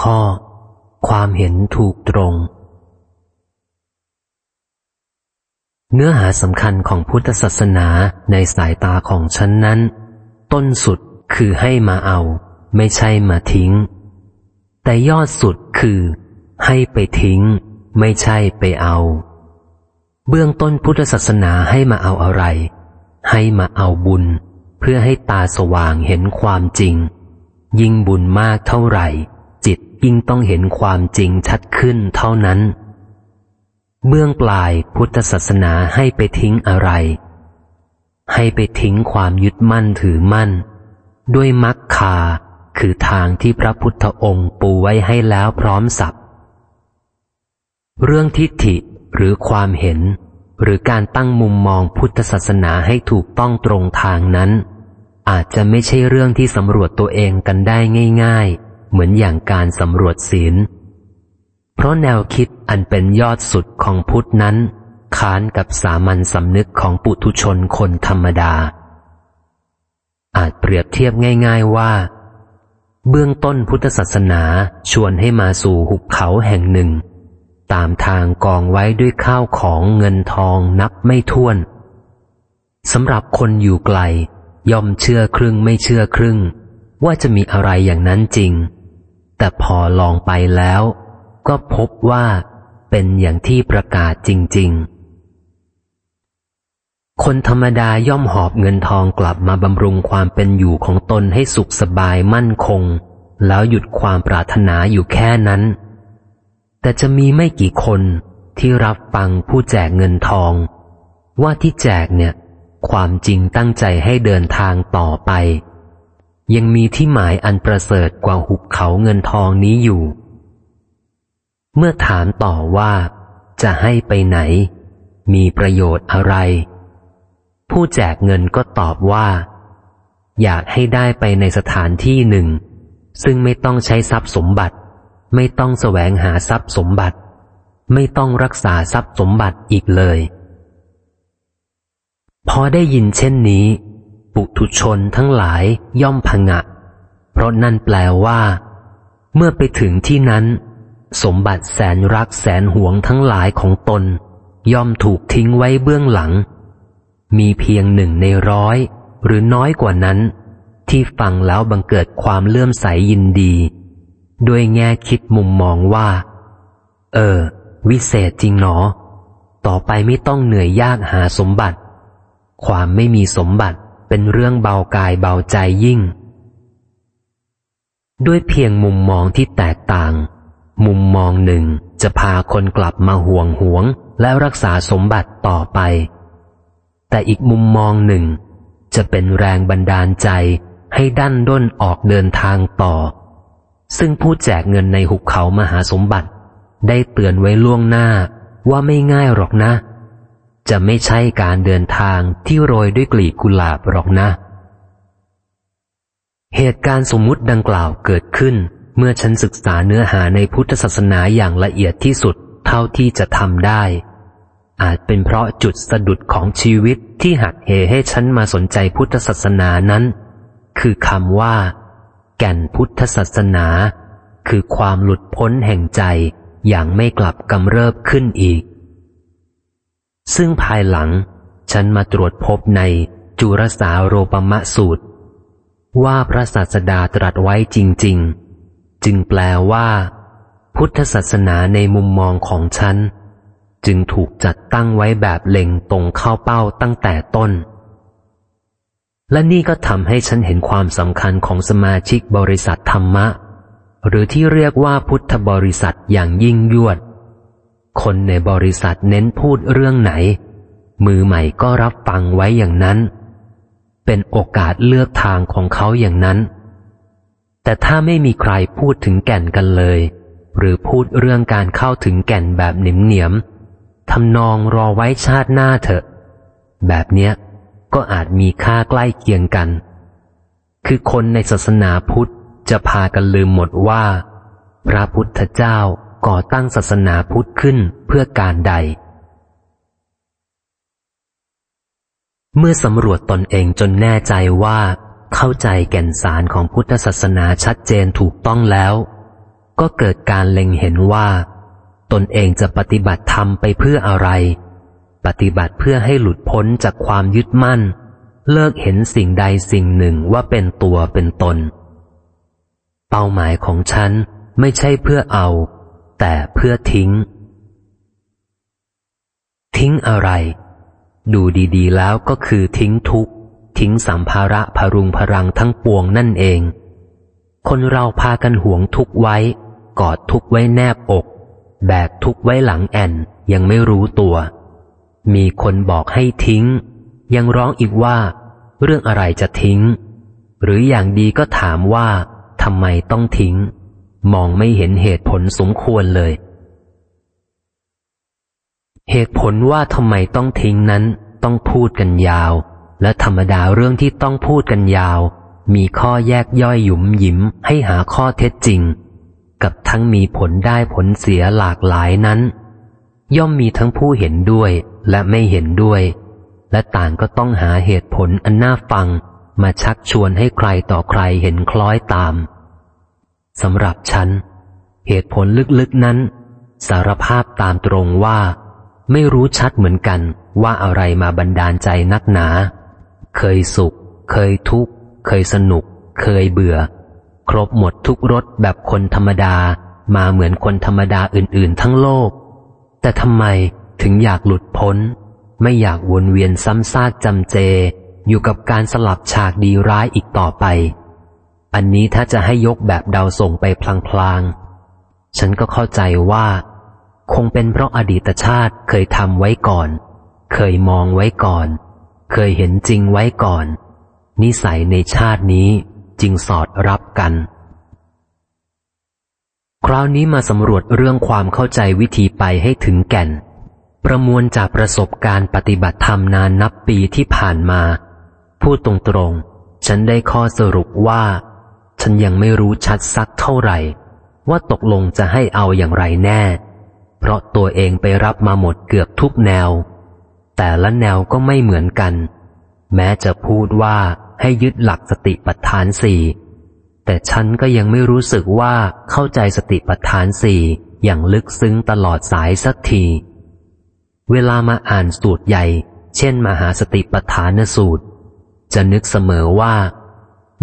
ข้อ ความเห็นถูกตรง เนื้อหาสำคัญของพุทธศาสนาในสายตาของฉันนั้น ต้นสุดคือให้มาเอา ไม่ใช่มาทิ้ง แต่ยอดสุดคือ ให้ไปทิ้ง ไม่ใช่ไปเอา เบื้องต้นพุทธศาสนาให้มาเอาอะไร ให้มาเอาบุญ เพื่อให้ตาสว่างเห็นความจริงยิ่งบุญมากเท่าไหร่ ยิ่งต้องเห็นความจริงชัดขึ้นเท่านั้น เบื้องปลายพุทธศาสนาให้ไปทิ้งอะไร ให้ไปทิ้งความยึดมั่นถือมั่น ด้วยมักคาคือทางที่พระพุทธองค์ปูไว้ให้แล้วพร้อมสับเรื่องทิฏฐิหรือความเห็น หรือการตั้งมุมมองพุทธศาสนาให้ถูกต้องตรงทางนั้น อาจจะไม่ใช่เรื่องที่สำรวจตัวเองกันได้ง่าย ๆ เหมือนอย่างการสำรวจศีล เพราะแนวคิดอันเป็นยอดสุดของพุทธนั้น ค้านกับสามัญสำนึกของปุถุชนคนธรรมดา อาจเปรียบเทียบง่าย ๆว่า เบื้องต้นพุทธศาสนาชวนให้มาสู่หุบเขาแห่งหนึ่ง ตามทางกองไว้ด้วยข้าวของเงินทองนับไม่ถ้วนสำหรับคนอยู่ไกลย่อมเชื่อครึ่งไม่เชื่อครึ่ง ว่าจะมีอะไรอย่างนั้นจริง แต่พอลองไปแล้ว ก็พบว่าเป็นอย่างที่ประกาศจริง ๆ คนธรรมดาย่อมหอบเงินทองกลับมาบำรุงความเป็นอยู่ของตนให้สุขสบายมั่นคง แล้วหยุดความปรารถนาอยู่แค่นั้น แต่จะมีไม่กี่คนที่รับฟังผู้แจกเงินทอง ว่าที่แจกเนี่ย ความจริงตั้งใจให้เดินทางต่อไป ยังมีที่หมายอันประเสริฐกว่าหุบเขาเงินทองนี้อยู่ เมื่อถามต่อว่า จะให้ไปไหน มีประโยชน์อะไร ผู้แจกเงินก็ตอบว่า อยากให้ได้ไปในสถานที่หนึ่ง ซึ่งไม่ต้องใช้ทรัพย์สมบัติ ไม่ต้องแสวงหาทรัพย์สมบัติ ไม่ต้องรักษาทรัพย์สมบัติอีกเลย พอได้ยินเช่นนี้ ปุถุชนทั้งหลายย่อมพังะ เพราะนั่นแปลว่า เมื่อไปถึงที่นั้น สมบัติแสนรักแสนหวงทั้งหลายของตน ย่อมถูกทิ้งไว้เบื้องหลัง มีเพียงหนึ่งในร้อย หรือน้อยกว่านั้น ที่ฟังแล้วบังเกิดความเลื่อมใสยยินดี ด้วยแง่คิดมุมมองว่า เออ วิเศษจริงหนอ ต่อไปไม่ต้องเหนื่อยยากหาสมบัติ ความไม่มีสมบัติ เป็นเรื่องเบากายเบาใจยิ่ง ด้วยเพียงมุมมองที่แตกต่าง มุมมองหนึ่งจะพาคนกลับมาห่วงหวงและรักษาสมบัติต่อไป แต่อีกมุมมองหนึ่ง จะเป็นแรงบันดาลใจให้ดันด้นออกเดินทางต่อ ซึ่งผู้แจกเงินในหุบเขามหาสมบัติ ได้เตือนไว้ล่วงหน้าว่าไม่ง่ายหรอกนะ จะไม่ใช่การเดินทางที่โรยด้วยกลีบกุหลาบหรอกนะ เหตุการณ์สมมุติดังกล่าวเกิดขึ้น เมื่อฉันศึกษาเนื้อหาในพุทธศาสนาอย่างละเอียดที่สุดเท่าที่จะทำได้ อาจเป็นเพราะจุดสะดุดของชีวิตที่หักเหให้ฉันมาสนใจพุทธศาสนานั้น คือคำว่า แก่นพุทธศาสนา คือความหลุดพ้นแห่งใจอย่างไม่กลับกำเริบขึ้นอีก ซึ่งภายหลังฉันมาตรวจพบในจุรสาโรปมะสูตร ว่าพระศาสดาตรัสไว้จริง ๆ จึงแปลว่า พุทธศาสนาในมุมมองของฉัน จึงถูกจัดตั้งไว้แบบเล็งตรงเข้าเป้าตั้งแต่ต้น และนี่ก็ทำให้ฉันเห็นความสำคัญของสมาชิกบริษัทธรรมะ หรือที่เรียกว่าพุทธบริษัทอย่างยิ่งยวด คนในบริษัทเน้นพูดเรื่องไหน มือใหม่ก็รับฟังไว้อย่างนั้น เป็นโอกาสเลือกทางของเขาอย่างนั้น แต่ถ้าไม่มีใครพูดถึงแก่นกันเลย หรือพูดเรื่องการเข้าถึงแก่นแบบหนิมเหนียมทำนองรอไว้ชาติหน้าเถอะ แบบเนี้ยก็อาจมีค่าใกล้เคียงกัน คือคนในศาสนาพุทธจะพากันลืมหมดว่า พระพุทธเจ้า ก่อตั้งศาสนาพุทธขึ้นเพื่อการใด เมื่อสำรวจตนเองจนแน่ใจว่า เข้าใจแก่นสารของพุทธศาสนาชัดเจนถูกต้องแล้ว ก็เกิดการเล็งเห็นว่า ตนเองจะปฏิบัติธรรมไปเพื่ออะไร ปฏิบัติเพื่อให้หลุดพ้นจากความยึดมั่น เลิกเห็นสิ่งใดสิ่งหนึ่งว่าเป็นตัวเป็นตน เป้าหมายของฉันไม่ใช่เพื่อเอา แต่เพื่อทิ้ง ทิ้งอะไร ดูดีๆ แล้วก็คือทิ้งทุกทิ้งสัมภาระพรุงพรังทั้งปวงนั่นเอง คนเราพากันห่วงทุกไว้ กอดทุกไว้แนบอก แบกทุกไว้หลังแอนยังไม่รู้ตัว มีคนบอกให้ทิ้ง ยังร้องอีกว่า เรื่องอะไรจะทิ้ง หรืออย่างดีก็ถามว่าทำไมต้องทิ้ง มองไม่เห็นเหตุผลสมควรเลย เหตุผลว่าทำไมต้องทิ้งนั้น ต้องพูดกันยาว และธรรมดาเรื่องที่ต้องพูดกันยาว มีข้อแยกย่อยหยุมหยิมให้หาข้อเท็จจริง กับทั้งมีผลได้ผลเสียหลากหลายนั้น ย่อมมีทั้งผู้เห็นด้วยและไม่เห็นด้วย และต่างก็ต้องหาเหตุผลอันน่าฟังมาชักชวนให้ใครต่อใครเห็นคล้อยตาม สำหรับฉัน เหตุผลลึกๆนั้น สารภาพตามตรงว่า ไม่รู้ชัดเหมือนกันว่าอะไรมาบันดาลใจนักหนา เคยสุข เคยทุกข์ เคยสนุก เคยเบื่อ ครบหมดทุกรสแบบคนธรรมดามาเหมือนคนธรรมดาอื่นๆ ทั้งโลก แต่ทำไมถึงอยากหลุดพ้น ไม่อยากวนเวียนซ้ำซากจำเจ อยู่กับการสลับฉากดีร้ายอีกต่อไป อันนี้ถ้าจะให้ยกแบบเดาส่งไปพลางๆ ฉันก็เข้าใจว่า คงเป็นเพราะอดีตชาติเคยทำไว้ก่อน เคยมองไว้ก่อน เคยเห็นจริงไว้ก่อน นิสัยในชาตินี้จึงสอดรับกัน คราวนี้มาสำรวจเรื่องความเข้าใจวิธีไปให้ถึงแก่น ประมวลจากประสบการณ์ปฏิบัติธรรมนานนับปีที่ผ่านมา พูดตรงๆ ฉันได้ข้อสรุปว่า ฉันยังไม่รู้ชัดสักเท่าไหร่ ว่าตกลงจะให้เอาอย่างไรแน่ เพราะตัวเองไปรับมาหมดเกือบทุกแนว แต่ละแนวก็ไม่เหมือนกัน แม้จะพูดว่าให้ยึดหลักสติปัฏฐานสี่แต่ฉันก็ยังไม่รู้สึกว่าเข้าใจสติปัฏฐานสี่อย่างลึกซึ้งตลอดสายสักที เวลามาอ่านสูตรใหญ่ เช่น มหาสติปัฏฐานสูตร จะนึกเสมอว่า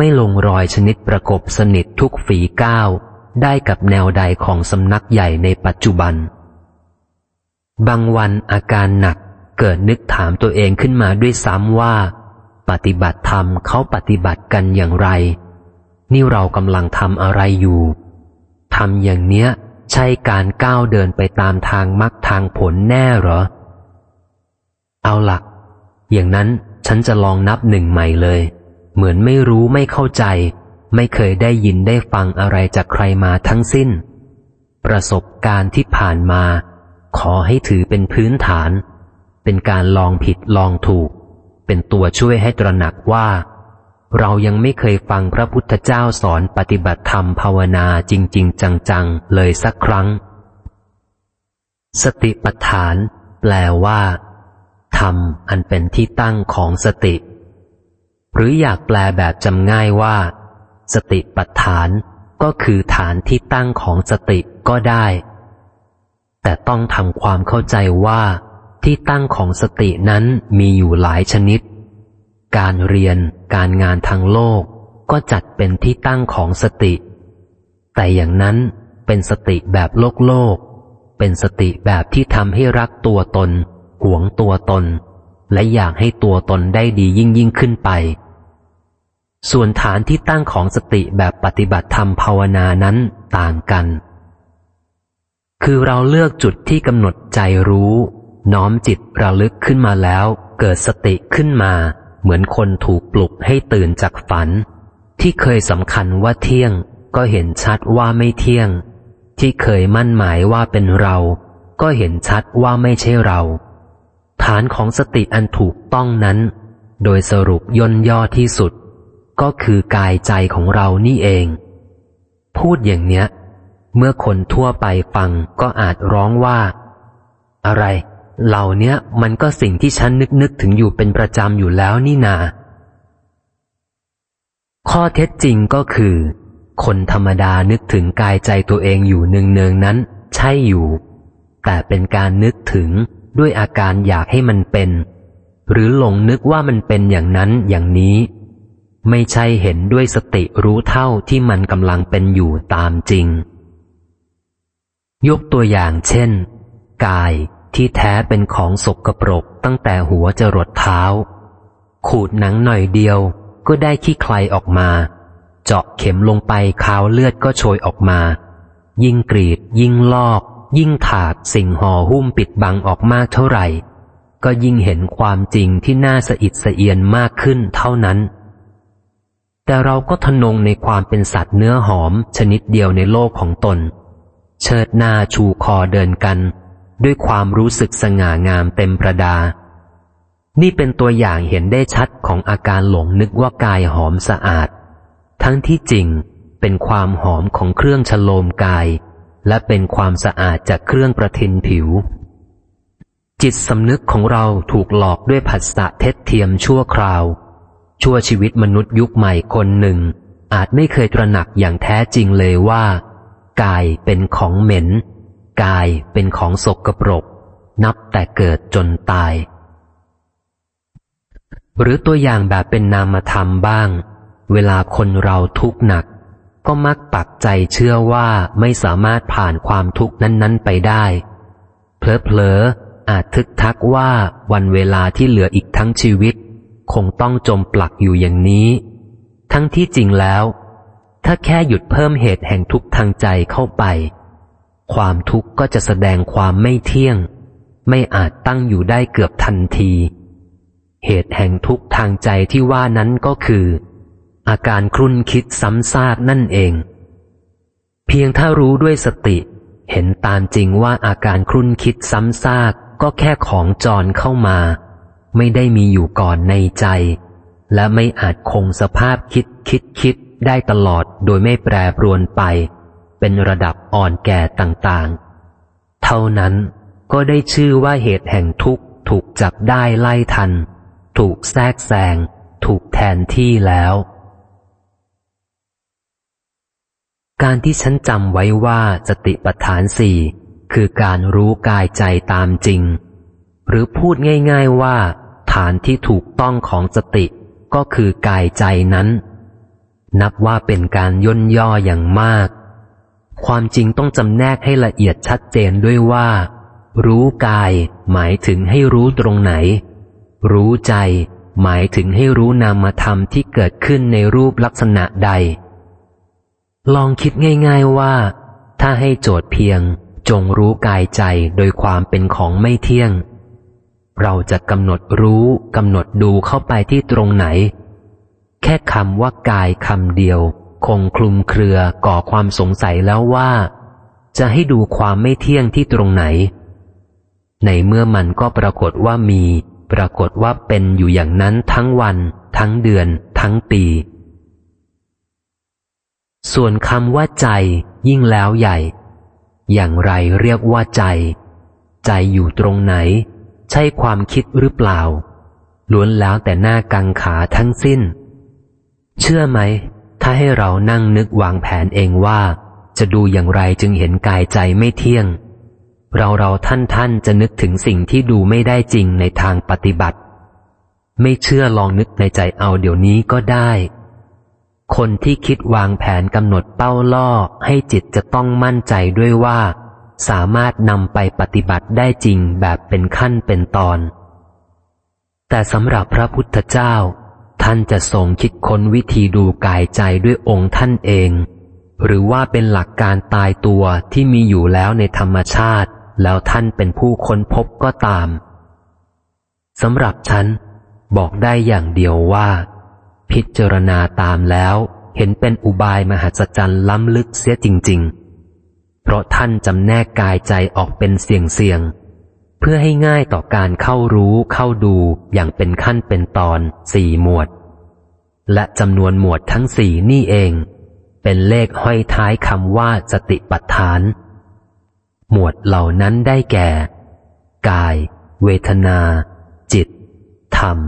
ไม่ลงรอยชนิดประกบสนิททุกฝีก้าว ได้กับแนวใดของสำนักใหญ่ในปัจจุบัน บางวันอาการหนักเกิดนึกถามตัวเองขึ้นมาด้วยซ้ำว่า ปฏิบัติธรรมเขาปฏิบัติกันอย่างไร นี่เรากำลังทำอะไรอยู่ทำอย่างเนี้ย ใช่การก้าวเดินไปตามทางมรรคทางผลแน่หรอ เอาหลักอย่างนั้นฉันจะลองนับหนึ่งใหม่เลย เหมือนไม่รู้ไม่เข้าใจ ไม่เคยได้ยินได้ฟังอะไรจากใครมาทั้งสิ้น ประสบการณ์ที่ผ่านมา ขอให้ถือเป็นพื้นฐาน เป็นการลองผิดลองถูก เป็นตัวช่วยให้ตระหนักว่า เรายังไม่เคยฟังพระพุทธเจ้าสอนปฏิบัติธรรมภาวนาจริง ๆ จัง ๆ เลยสักครั้ง สติปัฏฐาน แปลว่าธรรมอันเป็นที่ตั้งของสติ หรืออยากแปลแบบจำง่ายว่า สติปัฏฐานก็คือฐานที่ตั้งของสติก็ได้ แต่ต้องทำความเข้าใจว่าที่ตั้งของสตินั้นมีอยู่หลายชนิด การเรียนการงานทางโลกก็จัดเป็นที่ตั้งของสติ แต่อย่างนั้นเป็นสติแบบโลกโลก เป็นสติแบบที่ทำให้รักตัวตน หวงตัวตน และอยากให้ตัวตนได้ดียิ่งยิ่งขึ้นไป ส่วนฐานที่ตั้งของสติแบบปฏิบัติธรรมภาวนานั้นต่างกัน คือเราเลือกจุดที่กำหนดใจรู้ น้อมจิตระลึกขึ้นมาแล้ว เกิดสติขึ้นมา เหมือนคนถูกปลุกให้ตื่นจากฝัน ที่เคยสำคัญว่าเที่ยง ก็เห็นชัดว่าไม่เที่ยง ที่เคยมั่นหมายว่าเป็นเรา ก็เห็นชัดว่าไม่ใช่เรา ฐานของสติอันถูกต้องนั้น โดยสรุปย่นย่อที่สุด ก็คือกายใจของเรานี่เอง พูดอย่างเนี้ย เมื่อคนทั่วไปฟังก็อาจร้องว่า อะไร เหล่านี้มันก็สิ่งที่ฉันนึกนึกถึงอยู่เป็นประจำอยู่แล้วนี่นา ข้อเท็จจริงก็คือ คนธรรมดานึกถึงกายใจตัวเองอยู่เนืองๆนั้น ใช่อยู่ แต่เป็นการนึกถึงด้วยอาการอยากให้มันเป็น หรือหลงนึกว่ามันเป็นอย่างนั้นอย่างนี้ ไม่ใช่เห็นด้วยสติรู้เท่าที่มันกำลังเป็นอยู่ตามจริง ยกตัวอย่างเช่น กายที่แท้เป็นของสกปรกตั้งแต่หัวจรดเท้า ขูดหนังหน่อยเดียวก็ได้ขี้ใครออกมา เจาะเข็มลงไปคาวเลือดก็โชยออกมา ยิ่งกรีด ยิ่งลอก ยิ่งถากสิ่งห่อหุ้มปิดบังออกมากเท่าไหร่ ก็ยิ่งเห็นความจริงที่น่าสะอิดสะเอียนมากขึ้นเท่านั้น แต่เราก็ทนงในความเป็นสัตว์เนื้อหอมชนิดเดียวในโลกของตน เชิดหน้าชูคอเดินกัน ด้วยความรู้สึกสง่างามเต็มประดา นี่เป็นตัวอย่างเห็นได้ชัดของอาการหลงนึกว่ากายหอมสะอาด ทั้งที่จริงเป็นความหอมของเครื่องฉโลมกาย และเป็นความสะอาดจากเครื่องประทินผิว จิตสำนึกของเราถูกหลอกด้วยผัสสะเท็จเทียมชั่วคราว ชั่วชีวิตมนุษย์ยุคใหม่คนหนึ่ง อาจไม่เคยตระหนักอย่างแท้จริงเลยว่า กายเป็นของเหม็น กายเป็นของสกปรก นับแต่เกิดจนตาย หรือตัวอย่างแบบเป็นนามธรรมบ้าง เวลาคนเราทุกข์หนัก ก็มักปักใจเชื่อว่าไม่สามารถผ่านความทุกข์นั้น ๆ ไปได้ เพลอๆอาจทึกทักว่าวันเวลาที่เหลืออีกทั้งชีวิต คงต้องจมปลักอยู่อย่างนี้ ทั้งที่จริงแล้ว ถ้าแค่หยุดเพิ่มเหตุแห่งทุกข์ทางใจเข้าไป ความทุกข์ก็จะแสดงความไม่เที่ยง ไม่อาจตั้งอยู่ได้เกือบทันที เหตุแห่งทุกข์ทางใจที่ว่านั้นก็คือ อาการครุ่นคิดซ้ำซากนั่นเอง เพียงถ้ารู้ด้วยสติ เห็นตามจริงว่าอาการครุ่นคิดซ้ำซากก็แค่ของจรเข้ามา ไม่ได้มีอยู่ก่อนในใจ และไม่อาจคงสภาพคิดคิดคิดได้ตลอดโดยไม่แปรปรวนไป เป็นระดับอ่อนแก่ต่างๆ เท่านั้นก็ได้ชื่อว่าเหตุแห่งทุกข์ถูกจับได้ไล่ทัน ถูกแทรกแซง ถูกแทนที่แล้ว การที่ฉันจำไว้ว่าสติปัฏฐานสี่คือการรู้กายใจตามจริง หรือพูดง่าย ๆว่า ฐานที่ถูกต้องของสติก็คือกายใจนั้น นับว่าเป็นการย่นย่ออย่างมาก ความจริงต้องจำแนกให้ละเอียดชัดเจนด้วยว่า รู้กายหมายถึงให้รู้ตรงไหน รู้ใจ หมายถึงให้รู้นามธรรมที่เกิดขึ้นในรูปลักษณะใด ลองคิดง่าย ๆว่า ถ้าให้โจทย์เพียงจงรู้กายใจโดยความเป็นของไม่เที่ยง เราจะกำหนดรู้กำหนดดูเข้าไปที่ตรงไหน แค่คำว่ากายคำเดียว คงคลุมเครือก่อความสงสัยแล้วว่า จะให้ดูความไม่เที่ยงที่ตรงไหน ในเมื่อมันก็ปรากฏว่ามี ปรากฏว่าเป็นอยู่อย่างนั้นทั้งวัน ทั้งเดือน ทั้งปี ส่วนคำว่าใจ ยิ่งแล้วใหญ่ อย่างไรเรียกว่าใจ ใจอยู่ตรงไหน ใช่ความคิดหรือเปล่า ล้วนแล้วแต่หน้ากังขาทั้งสิ้น เชื่อไหม ถ้าให้เรานั่งนึกวางแผนเองว่า จะดูอย่างไรจึงเห็นกายใจไม่เที่ยง เราเราท่านท่านจะนึกถึงสิ่งที่ดูไม่ได้จริงในทางปฏิบัติ ไม่เชื่อลองนึกในใจเอาเดี๋ยวนี้ก็ได้ คนที่คิดวางแผนกำหนดเป้าล่อให้จิตจะต้องมั่นใจด้วยว่า สามารถนำไปปฏิบัติได้จริงแบบเป็นขั้นเป็นตอน แต่สำหรับพระพุทธเจ้า ท่านจะทรงคิดค้นวิธีดูกายใจด้วยองค์ท่านเอง หรือว่าเป็นหลักการตายตัวที่มีอยู่แล้วในธรรมชาติ แล้วท่านเป็นผู้ค้นพบก็ตามสำหรับฉัน บอกได้อย่างเดียวว่า พิจารณาตามแล้ว เห็นเป็นอุบายมหัศจรรย์ล้ำลึกเสียจริง ๆ เพราะท่านจำแนกกายใจออกเป็นเสียงเสียง เพื่อให้ง่ายต่อการเข้ารู้เข้าดูอย่างเป็นขั้นเป็นตอนสี่หมวด และจำนวนหมวดทั้งสี่นี่เอง เป็นเลขห้อยท้ายคำว่าสติปัฏฐาน หมวดเหล่านั้นได้แก่ กาย เวทนา จิต ธรรม